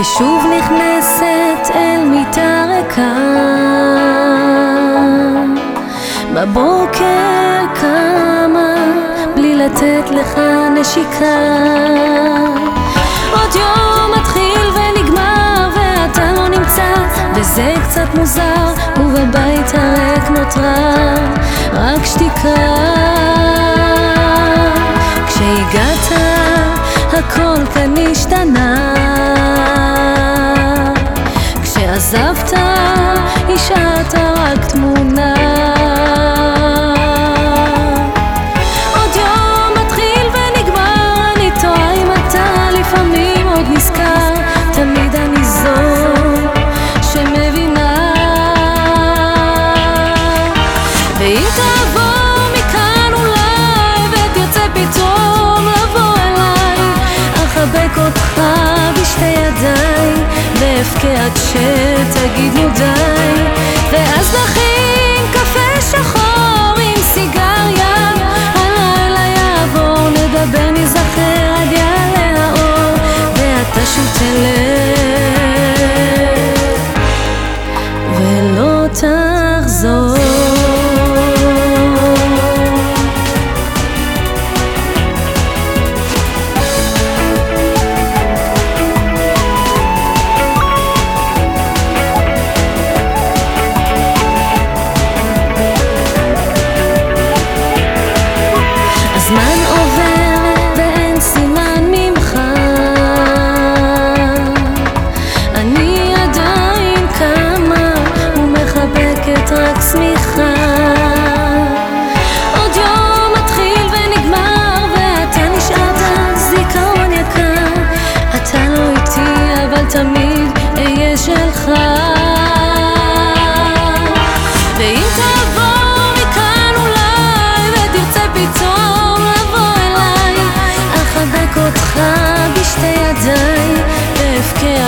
ושוב נכנסת אל מיטה ריקה בבוקר קמה בלי לתת לך נשיקה. עוד יום מתחיל ונגמר ואתה לא נמצא וזה קצת מוזר ובבית הריק נותרה רק שתיקה. כשהגעת הכל כאן השתנה כשעזבת השארת רק תמונה. עוד יום מתחיל ונגמר אני תוהה אם אתה לפעמים עוד נזכר. תמיד אני זו שמבינה. ואם תעבור מכאן אולי ותרצה פתאום לבוא אליי אחבק אותך בשתי ידיי ואבכה עד שתגיד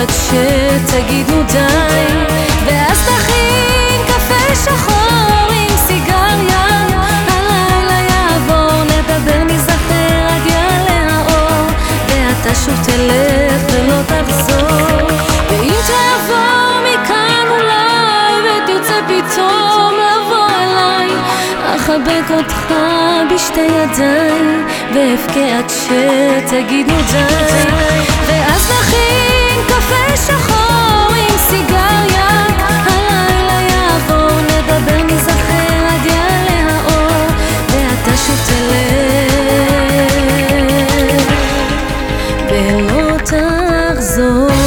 עד שתגיד נו די. ואז תכין קפה שחור עם סיגריה. הלילה יעבור נדבר נזכר עד יעלה האור. ואתה שוב תלך ולא תחזור. ואם תעבור מכאן אולי ותרצה פתאום לבוא אליי אחבק אותך בשתי ידיי ואבכה עד שתגיד נו די. ואז נכין ולא תחזור